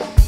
ya.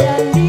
Kasih